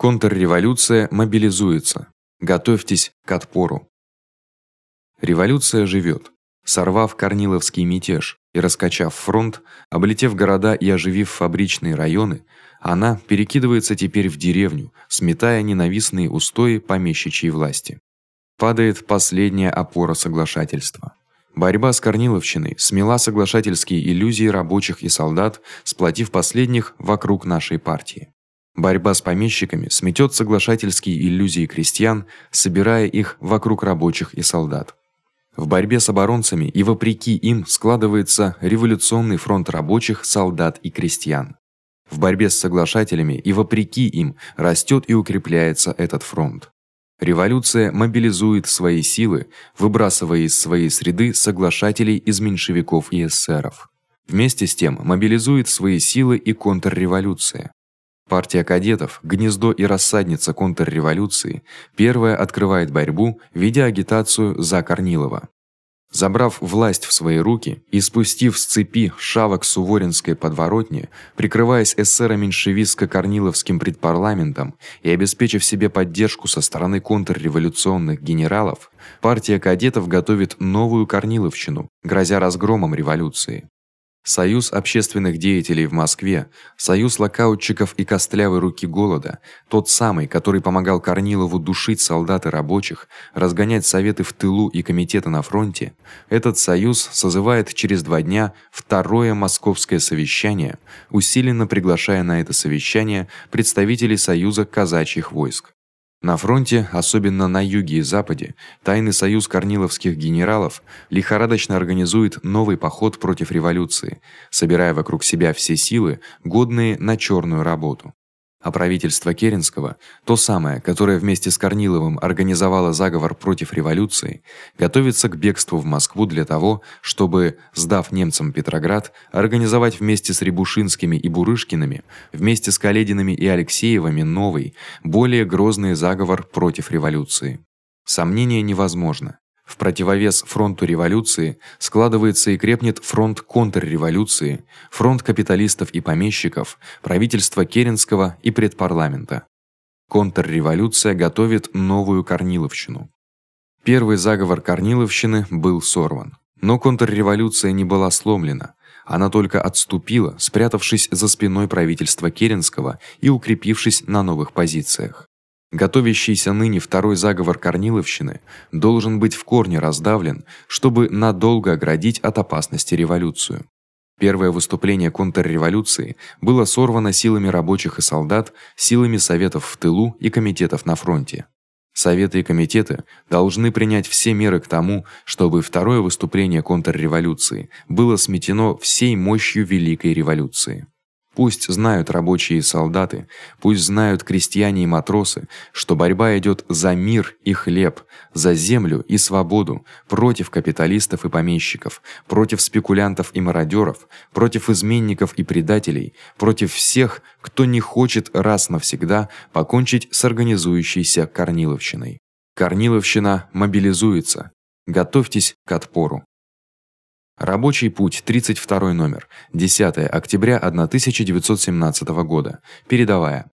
Контрреволюция мобилизуется. Готовьтесь к отпору. Революция живёт. Сорвав Корниловский мятеж и раскачав фронт, облетев города и оживив фабричные районы, она перекидывается теперь в деревню, сметая ненавистные устои помещичьей власти. Падает последняя опора соглашательства. Борьба с Корниловщиной смела соглашательские иллюзии рабочих и солдат, сплотив последних вокруг нашей партии. Борьба с помещиками сметёт соглашательские иллюзии крестьян, собирая их вокруг рабочих и солдат. В борьбе с оборонцами и вопреки им складывается революционный фронт рабочих, солдат и крестьян. В борьбе с соглашателями и вопреки им растёт и укрепляется этот фронт. Революция мобилизует свои силы, выбрасывая из своей среды соглашателей из меньшевиков и эсеров. Вместе с тем мобилизует свои силы и контрреволюция. Партия кадетов, гнездо и рассадница контрреволюции, первая открывает борьбу, ведя агитацию за Корнилова. Забрав власть в свои руки и спустив с цепи шавок Суворинской подворотни, прикрываясь эсеро-меньшевистско-корниловским предпарламентом и обеспечив себе поддержку со стороны контрреволюционных генералов, партия кадетов готовит новую Корниловщину, грозя разгромом революции. Союз общественных деятелей в Москве, союз локаутчиков и костлявой руки голода, тот самый, который помогал Корнилову душить солдат и рабочих, разгонять советы в тылу и комитеты на фронте. Этот союз созывает через два дня второе московское совещание, усиленно приглашая на это совещание представителей союза казачьих войск. На фронте, особенно на юге и западе, тайный союз корниловских генералов лихорадочно организует новый поход против революции, собирая вокруг себя все силы, годные на чёрную работу. А правительство Керенского, то самое, которое вместе с Корниловым организовало заговор против революции, готовится к бегству в Москву для того, чтобы, сдав немцам Петроград, организовать вместе с Рябушинскими и Бурышкиными, вместе с Калединами и Алексеевыми новый, более грозный заговор против революции. Сомнение невозможно. В противовес фронту революции складывается и крепнет фронт контрреволюции, фронт капиталистов и помещиков, правительства Керенского и предпарламента. Контрреволюция готовит новую Корниловщину. Первый заговор Корниловщины был сорван, но контрреволюция не была сломлена. Она только отступила, спрятавшись за спиной правительства Керенского и укрепившись на новых позициях. Готовящийся ныне второй заговор Корниловщины должен быть в корне раздавлен, чтобы надолго оградить от опасности революцию. Первое выступление контрреволюции было сорвано силами рабочих и солдат, силами советов в тылу и комитетов на фронте. Советы и комитеты должны принять все меры к тому, чтобы второе выступление контрреволюции было сметено всей мощью великой революции. Пусть знают рабочие и солдаты, пусть знают крестьяне и матросы, что борьба идёт за мир и хлеб, за землю и свободу, против капиталистов и помещиков, против спекулянтов и мародёров, против изменников и предателей, против всех, кто не хочет раз навсегда покончить с организующейся Корниловщиной. Корниловщина мобилизуется. Готовьтесь к отпору. Рабочий путь, 32 номер, 10 октября 1917 года. Передавая